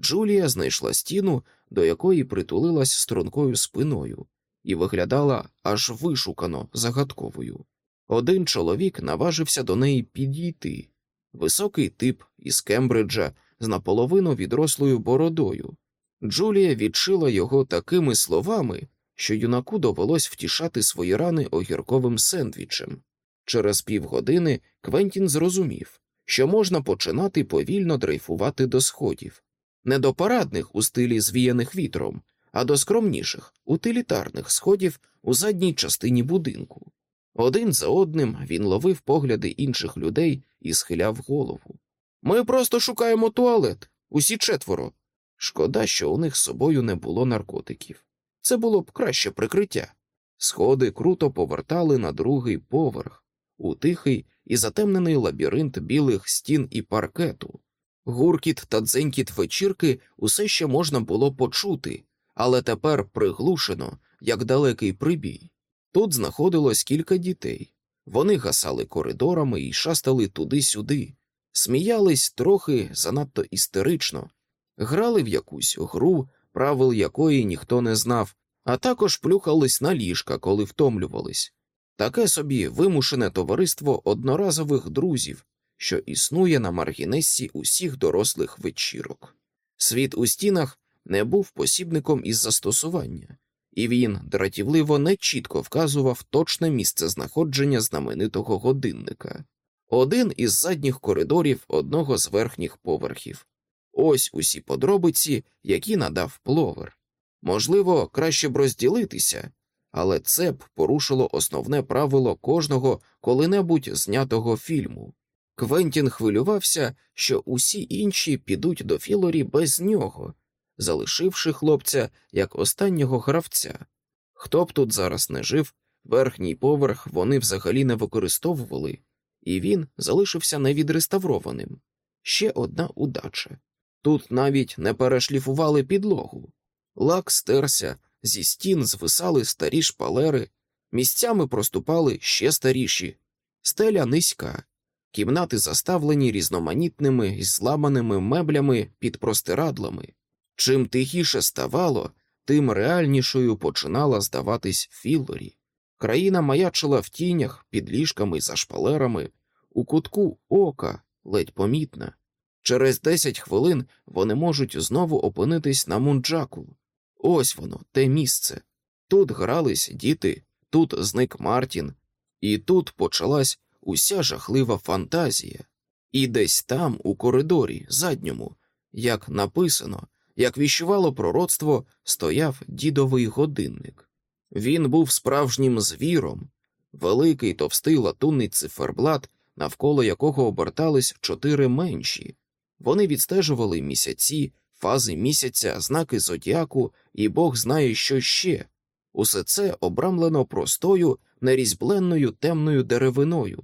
Джулія знайшла стіну, до якої притулилась стрункою спиною, і виглядала аж вишукано загадковою. Один чоловік наважився до неї підійти високий тип із Кембриджа з наполовину відрослою бородою. Джулія відшила його такими словами, що юнаку довелось втішати свої рани огірковим сендвічем. Через півгодини Квентін зрозумів, що можна починати повільно дрейфувати до сходів, не до парадних у стилі звіяних вітром, а до скромніших, утилітарних сходів у задній частині будинку. Один за одним він ловив погляди інших людей і схиляв голову. Ми просто шукаємо туалет, усі четверо. Шкода, що у них з собою не було наркотиків. Це було б краще прикриття. Сходи круто повертали на другий поверх, у тихий і затемнений лабіринт білих стін і паркету. Гуркіт та дзенькіт вечірки усе ще можна було почути, але тепер приглушено, як далекий прибій. Тут знаходилось кілька дітей. Вони гасали коридорами і шастали туди-сюди, сміялись трохи занадто істерично, грали в якусь гру, правил якої ніхто не знав, а також плюхались на ліжка, коли втомлювались. Таке собі вимушене товариство одноразових друзів, що існує на маргінесі усіх дорослих вечірок. Світ у стінах не був посібником із застосування, і він дратівливо нечітко вказував точне місце знаходження знаменитого годинника, один із задніх коридорів одного з верхніх поверхів. Ось усі подробиці, які надав пловер. Можливо, краще б розділитися, але це б порушило основне правило кожного коли-небудь знятого фільму. Квентін хвилювався, що усі інші підуть до Філорі без нього, залишивши хлопця як останнього гравця. Хто б тут зараз не жив, верхній поверх вони взагалі не використовували, і він залишився невідреставрованим. Ще одна удача. Тут навіть не перешліфували підлогу. Лак стерся, зі стін звисали старі шпалери, місцями проступали ще старіші, стеля низька, кімнати заставлені різноманітними і зламаними меблями під простирадлами. Чим тихіше ставало, тим реальнішою починала здаватись Філорі. Країна маячила в тінях під ліжками за шпалерами, у кутку ока ледь помітна. Через десять хвилин вони можуть знову опинитись на мунджаку. Ось воно, те місце. Тут грались діти, тут зник Мартін, і тут почалась уся жахлива фантазія. І десь там, у коридорі, задньому, як написано, як віщувало пророцтво, стояв дідовий годинник. Він був справжнім звіром, великий товстий латунний циферблат, навколо якого обертались чотири менші. Вони відстежували місяці, фази місяця, знаки зодіаку і Бог знає, що ще. Усе це обрамлено простою, нерізьбленною темною деревиною.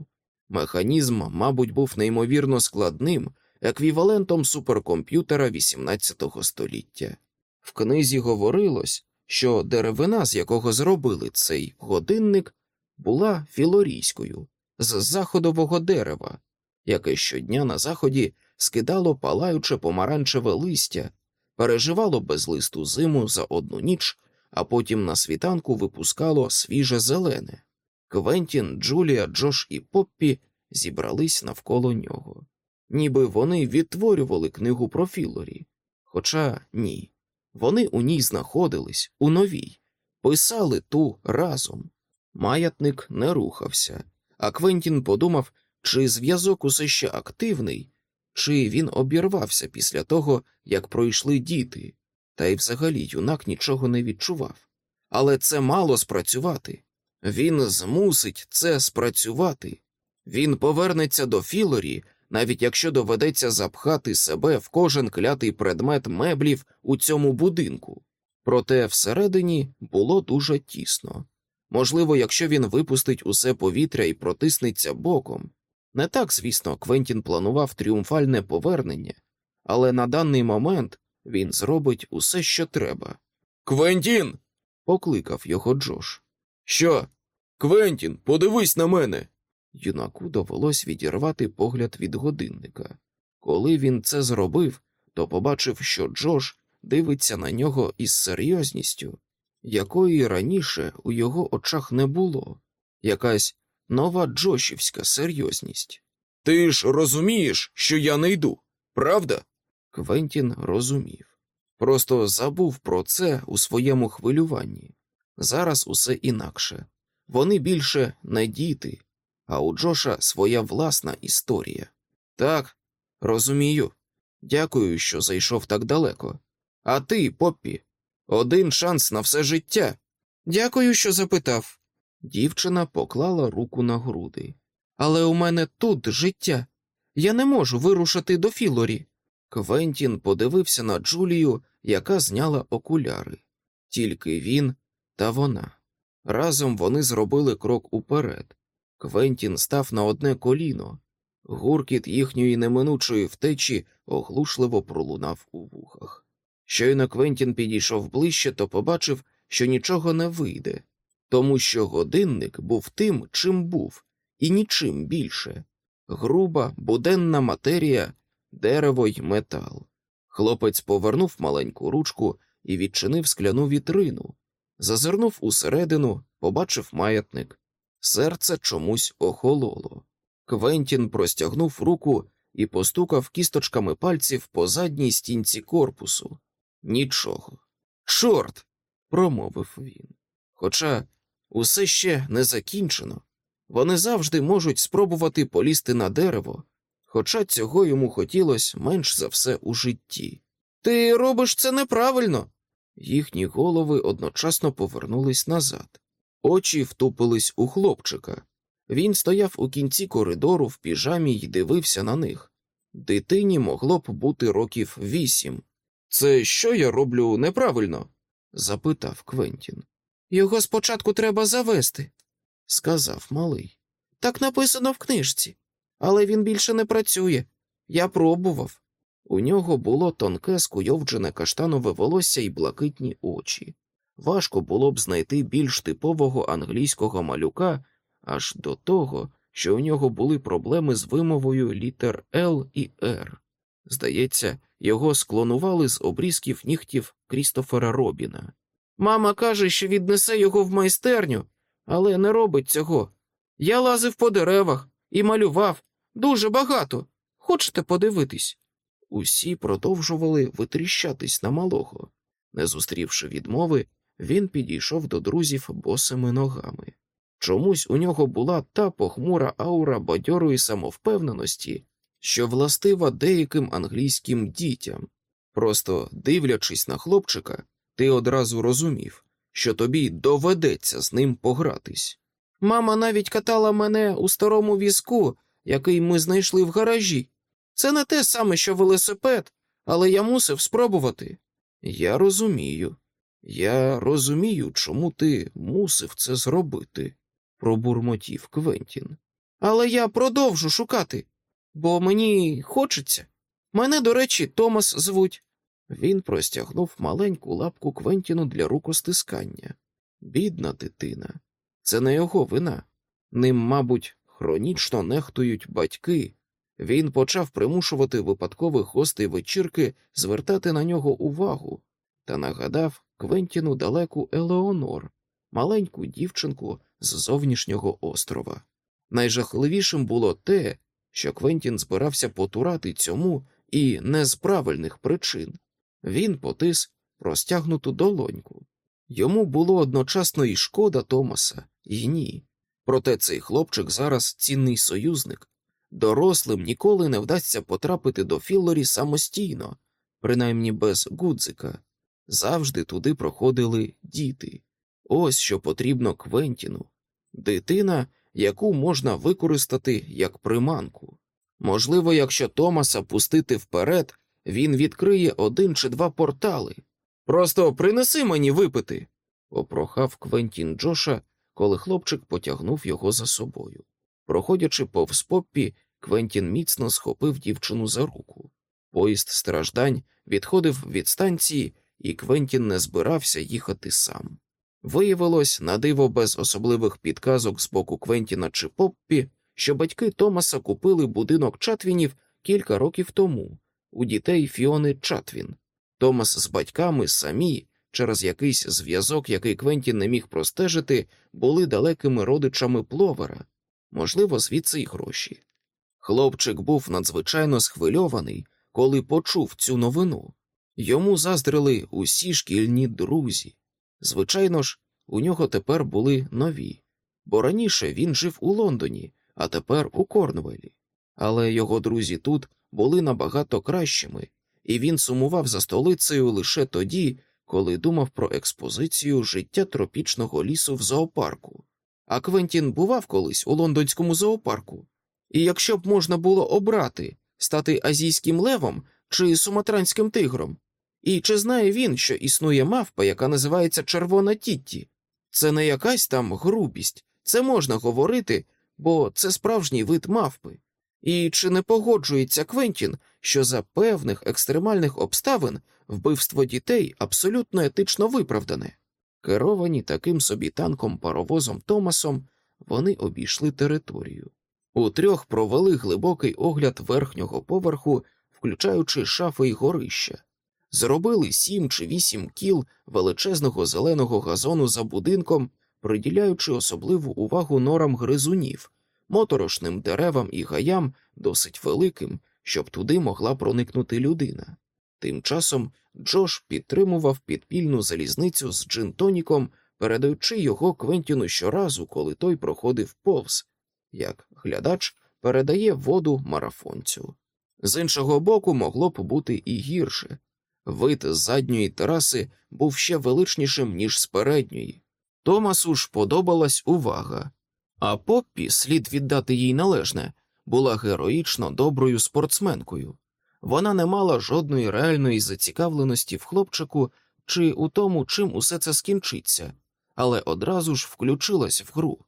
Механізм, мабуть, був неймовірно складним, еквівалентом суперкомп'ютера XVIII століття. В книзі говорилось, що деревина, з якого зробили цей годинник, була філорійською, з заходового дерева, яке щодня на заході скидало палаюче помаранчеве листя, переживало безлисту зиму за одну ніч, а потім на світанку випускало свіже зелене. Квентін, Джулія, Джош і Поппі зібрались навколо нього, ніби вони відтворювали книгу про Філорі. Хоча ні, вони у ній знаходились у новій, писали ту разом. Маятник не рухався, а Квентін подумав, чи зв'язок усе ще активний, чи він обірвався після того, як пройшли діти, та й взагалі юнак нічого не відчував. Але це мало спрацювати. Він змусить це спрацювати. Він повернеться до Філорі, навіть якщо доведеться запхати себе в кожен клятий предмет меблів у цьому будинку. Проте всередині було дуже тісно. Можливо, якщо він випустить усе повітря і протиснеться боком. Не так, звісно, Квентін планував тріумфальне повернення, але на даний момент він зробить усе, що треба. Квентін. покликав його Джош. Що? Квентін, подивись на мене. Юнаку довелось відірвати погляд від годинника. Коли він це зробив, то побачив, що Джош дивиться на нього із серйозністю, якої раніше у його очах не було, якась нова Джошівська серйозність. Ти ж розумієш, що я не йду, правда? Квентін розумів. Просто забув про це у своєму хвилюванні. Зараз усе інакше. Вони більше не діти, а у Джоша своя власна історія. Так, розумію. Дякую, що зайшов так далеко. А ти, Поппі, один шанс на все життя. Дякую, що запитав. Дівчина поклала руку на груди. Але у мене тут життя. Я не можу вирушити до Філорі. Квентін подивився на Джулію, яка зняла окуляри. Тільки він та вона. Разом вони зробили крок уперед. Квентін став на одне коліно. Гуркіт їхньої неминучої втечі оглушливо пролунав у вухах. Щойно Квентін підійшов ближче, то побачив, що нічого не вийде, тому що годинник був тим, чим був, і нічим більше груба, буденна матерія, дерево й метал. Хлопець повернув маленьку ручку і відчинив скляну вітрину. Зазирнув усередину, побачив маятник. Серце чомусь охололо. Квентін простягнув руку і постукав кісточками пальців по задній стінці корпусу. Нічого. Чорт. промовив він. Хоча усе ще не закінчено. Вони завжди можуть спробувати полізти на дерево, хоча цього йому хотілося менш за все у житті. Ти робиш це неправильно. Їхні голови одночасно повернулись назад. Очі втупились у хлопчика. Він стояв у кінці коридору в піжамі й дивився на них. Дитині могло б бути років вісім. Це що я роблю неправильно? запитав Квентін. Його спочатку треба завести, сказав малий. Так написано в книжці, але він більше не працює. Я пробував. У нього було тонке скуйовджене каштанове волосся і блакитні очі. Важко було б знайти більш типового англійського малюка аж до того, що у нього були проблеми з вимовою літер Л і Р. Здається, його склонували з обрізків нігтів Крістофера Робіна. Мама каже, що віднесе його в майстерню, але не робить цього. Я лазив по деревах і малював дуже багато. Хочете подивитись? Усі продовжували витріщатись на малого. Не зустрівши відмови, він підійшов до друзів босими ногами. Чомусь у нього була та похмура аура бадьорої самовпевненості, що властива деяким англійським дітям. Просто дивлячись на хлопчика, ти одразу розумів, що тобі доведеться з ним погратись. Мама навіть катала мене у старому візку, який ми знайшли в гаражі. Це не те саме, що велосипед, але я мусив спробувати. Я розумію. Я розумію, чому ти мусив це зробити, пробурмотів Квентін. Але я продовжу шукати, бо мені хочеться. Мене, до речі, Томас звуть. Він простягнув маленьку лапку Квентіну для рукостискання. Бідна дитина, це не його вина. Ним, мабуть, хронічно нехтують батьки. Він почав примушувати випадкових гостей вечірки звертати на нього увагу та нагадав Квентіну далеку Елеонор, маленьку дівчинку з зовнішнього острова. Найжахливішим було те, що Квентін збирався потурати цьому і не з правильних причин. Він потис простягнуту долоньку. Йому було одночасно і шкода Томаса, і ні. Проте цей хлопчик зараз цінний союзник. Дорослим ніколи не вдасться потрапити до Філлорі самостійно, принаймні без гудзика. Завжди туди проходили діти. Ось що потрібно Квентіну дитина, яку можна використати як приманку. Можливо, якщо Томаса пустити вперед, він відкриє один чи два портали. Просто принеси мені випити, попрохав Квентін Джоша, коли хлопчик потягнув його за собою. Проходячи повз поппі, Квентін міцно схопив дівчину за руку. Поїзд страждань відходив від станції, і Квентін не збирався їхати сам. Виявилось, на диво без особливих підказок з боку Квентіна чи Поппі, що батьки Томаса купили будинок Чатвінів кілька років тому у дітей Фіони Чатвін. Томас з батьками самі, через якийсь зв'язок, який Квентін не міг простежити, були далекими родичами пловера, можливо, звідси й гроші. Хлопчик був надзвичайно схвильований, коли почув цю новину. Йому заздрили усі шкільні друзі. Звичайно ж, у нього тепер були нові, бо раніше він жив у Лондоні, а тепер у Корнвелі. Але його друзі тут були набагато кращими, і він сумував за столицею лише тоді, коли думав про експозицію життя тропічного лісу в зоопарку. А Квентін бував колись у лондонському зоопарку. І якщо б можна було обрати стати азійським левом чи суматранським тигром, і чи знає він, що існує мавпа, яка називається Червона Тітті? Це не якась там грубість, це можна говорити, бо це справжній вид мавпи. І чи не погоджується Квентін, що за певних екстремальних обставин вбивство дітей абсолютно етично виправдане? Керовані таким собі танком паровозом Томасом, вони обійшли територію. У трьох провели глибокий огляд верхнього поверху, включаючи шафи й горища, зробили сім чи вісім кіл величезного зеленого газону за будинком, приділяючи особливу увагу норам гризунів, моторошним деревам і гаям, досить великим, щоб туди могла проникнути людина. Тим часом Джош підтримував підпільну залізницю з джинтоніком, передаючи його Квентіну щоразу, коли той проходив повз, як глядач передає воду марафонцю. З іншого боку, могло б бути і гірше. Вид з задньої тераси був ще величнішим, ніж з передньої. Томасу ж подобалась увага, а Поппі, слід віддати їй належне, була героїчно доброю спортсменкою. Вона не мала жодної реальної зацікавленості в хлопчику чи у тому, чим усе це скінчиться, але одразу ж включилась в гру,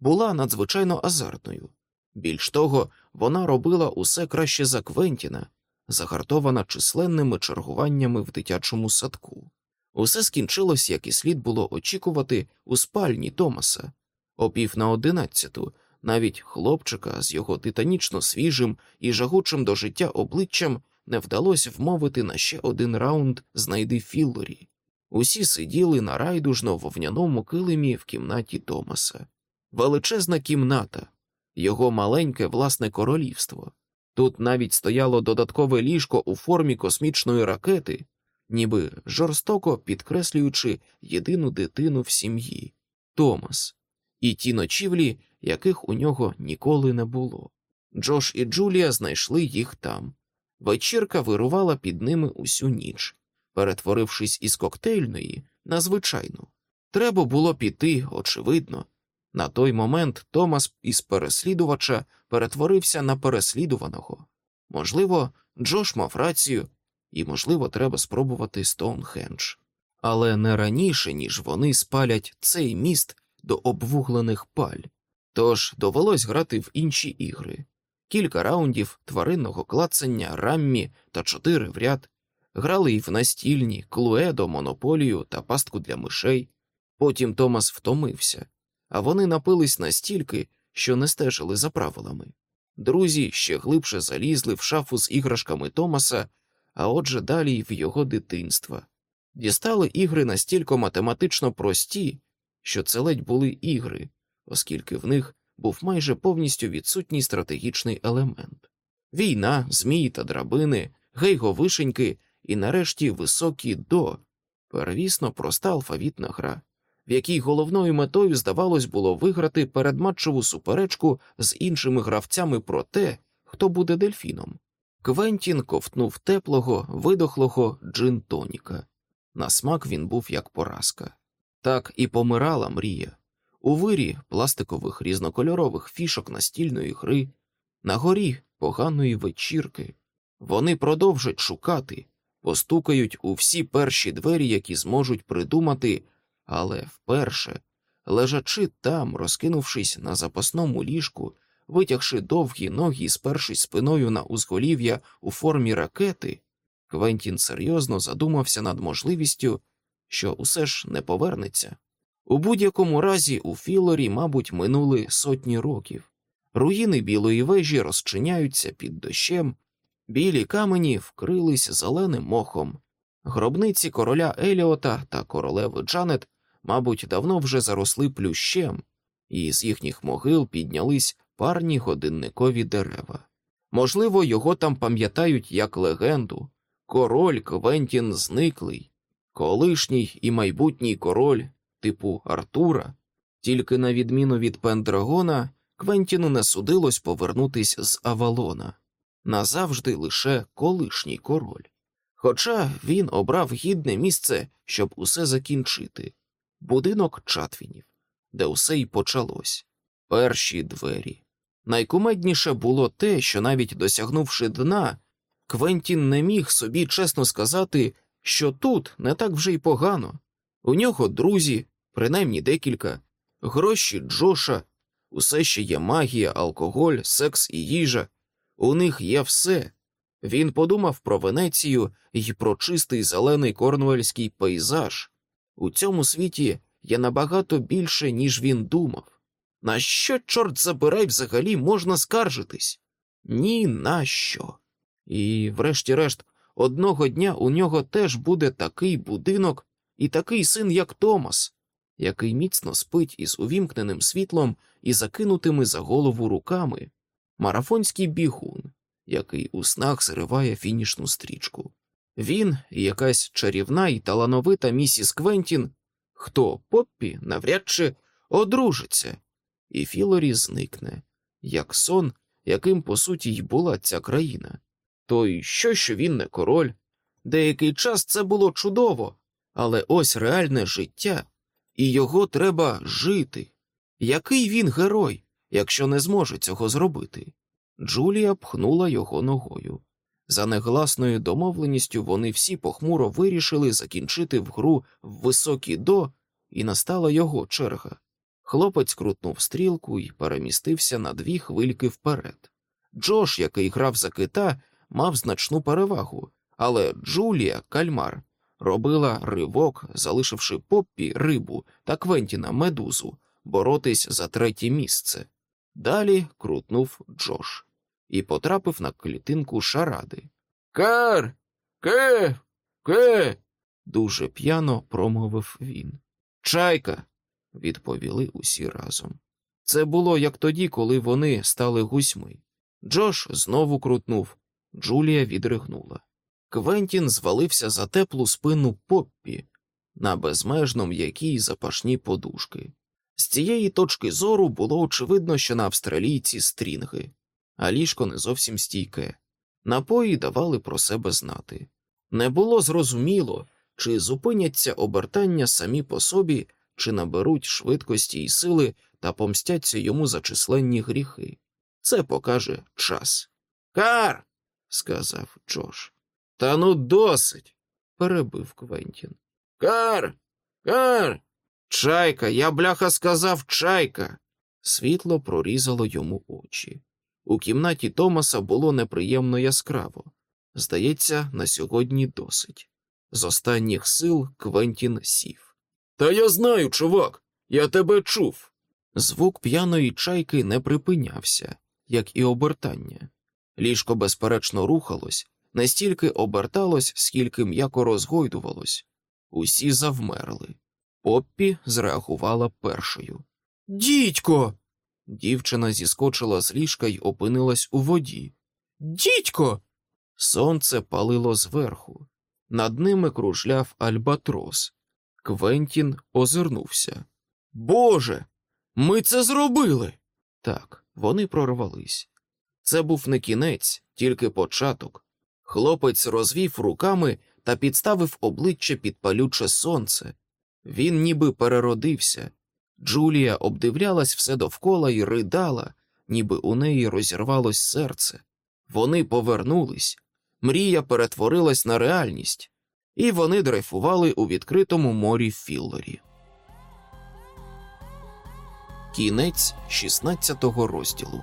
була надзвичайно азартною. Більш того, вона робила усе краще за Квентіна, загартована численними чергуваннями в дитячому садку. Усе скінчилось, як і слід було очікувати, у спальні Томаса. О пів на одинадцяту навіть хлопчика з його титанічно свіжим і жагучим до життя обличчям не вдалося вмовити на ще один раунд знайди Філлорі. Усі сиділи на райдужно вовняному килимі в кімнаті Томаса. Величезна кімната, його маленьке власне королівство. Тут навіть стояло додаткове ліжко у формі космічної ракети, ніби жорстоко підкреслюючи єдину дитину в сім'ї Томас, і ті ночівлі, яких у нього ніколи не було. Джош і Джулія знайшли їх там. Вечірка вирувала під ними усю ніч, перетворившись із коктейльної на звичайну. Треба було піти, очевидно. На той момент Томас із переслідувача перетворився на переслідуваного. Можливо, Джош мав рацію, і, можливо, треба спробувати Стоунхендж. Але не раніше, ніж вони спалять цей міст до обвуглених паль. Тож довелось грати в інші ігри. Кілька раундів тваринного клацання, раммі та чотири в ряд. Грали й в настільні, клуедо, монополію та пастку для мишей. Потім Томас втомився, а вони напились настільки, що не стежили за правилами. Друзі ще глибше залізли в шафу з іграшками Томаса, а отже далі й в його дитинства. Дістали ігри настільки математично прості, що це ледь були ігри, оскільки в них був майже повністю відсутній стратегічний елемент війна, змії та драбини, гейго-вишеньки і нарешті високі до, первісно проста алфавітна гра, в якій головною метою, здавалось, було виграти передматчеву суперечку з іншими гравцями про те, хто буде дельфіном. Квентін ковтнув теплого, видохлого джин-тоніка. На смак він був як поразка. Так і помирала мрія. У вирі пластикових різнокольорових фішок настільної гри, на горі поганої вечірки. Вони продовжать шукати, постукають у всі перші двері, які зможуть придумати, але вперше, лежачи там, розкинувшись на запасному ліжку, витягши довгі ноги і спершись спиною на узголів'я у формі ракети, Квентін серйозно задумався над можливістю, що усе ж не повернеться. У будь-якому разі у Філорі, мабуть, минули сотні років. Руїни білої вежі розчиняються під дощем, білі камені вкрились зеленим мохом. Гробниці короля Еліота та королеви Джанет, мабуть, давно вже заросли плющем, і з їхніх могил піднялись парні годинникові дерева. Можливо, його там пам'ятають як легенду король Квентін зниклий, колишній і майбутній король типу Артура, тільки на відміну від Пендрагона, Квентіну не судилось повернутись з Авалона назавжди лише колишній король. Хоча він обрав гідне місце, щоб усе закінчити будинок Чатвінів, де усе й почалось. Перші двері. Найкумедніше було те, що навіть досягнувши дна, Квентін не міг собі чесно сказати, що тут не так вже й погано. У нього друзі, принаймні декілька, гроші Джоша, усе ще є магія, алкоголь, секс і їжа. У них є все. Він подумав про Венецію і про чистий зелений корнуельський пейзаж. У цьому світі є набагато більше, ніж він думав. На що, чорт забирай, взагалі можна скаржитись? Ні на що. І, врешті-решт, одного дня у нього теж буде такий будинок і такий син, як Томас, який міцно спить із увімкненим світлом і закинутими за голову руками, марафонський бігун, який у снах зриває фінішну стрічку. Він і якась чарівна і талановита місіс Квентін, хто Поппі навряд чи одружиться, і Філорі зникне, як сон, яким по суті й була ця країна. То й що, що він не король? Деякий час це було чудово, але ось реальне життя, і його треба жити. Який він герой, якщо не зможе цього зробити? Джулія пхнула його ногою. За негласною домовленістю вони всі похмуро вирішили закінчити в гру в високі до, і настала його черга. Хлопець крутнув стрілку і перемістився на дві хвильки вперед. Джош, який грав за кита, мав значну перевагу, але Джулія, кальмар, робила ривок, залишивши Поппі рибу та Квентіна медузу боротись за третє місце. Далі крутнув Джош і потрапив на клітинку шаради. Кар. Ке. Ке. дуже п'яно промовив він. Чайка. відповіли усі разом. Це було як тоді, коли вони стали гусьми. Джош знову крутнув, Джулія відригнула. Квентін звалився за теплу спину Поппі на безмежно м'якій запашні подушки. З цієї точки зору було очевидно, що на австралійці стрінги, а ліжко не зовсім стійке. Напої давали про себе знати. Не було зрозуміло, чи зупиняться обертання самі по собі, чи наберуть швидкості і сили та помстяться йому за численні гріхи. Це покаже час. Кар. Сказав Джош. Та ну досить, перебив Квентін. Кар. Кар. Чайка, я бляха сказав чайка. Світло прорізало йому очі. У кімнаті Томаса було неприємно яскраво. Здається, на сьогодні досить. З останніх сил Квентін сів. Та я знаю, чувак, я тебе чув. Звук п'яної чайки не припинявся, як і обертання. Ліжко безперечно рухалось, не стільки оберталось, скільки м'яко розгойдувалось. Усі завмерли. Поппі зреагувала першою. Дідько. Дівчина зіскочила з ліжка й опинилась у воді. Дідько. Сонце палило зверху. Над ними кружляв альбатрос. Квентін озирнувся. Боже, ми це зробили. Так, вони прорвались. Це був не кінець, тільки початок. Хлопець розвів руками та підставив обличчя під палюче сонце. Він ніби переродився. Джулія обдивлялась все довкола і ридала, ніби у неї розірвалось серце. Вони повернулись, мрія перетворилась на реальність, і вони дрейфували у відкритому морі Філлорі. Кінець 16 розділу.